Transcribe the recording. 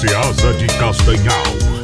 Ceasa de Castanhal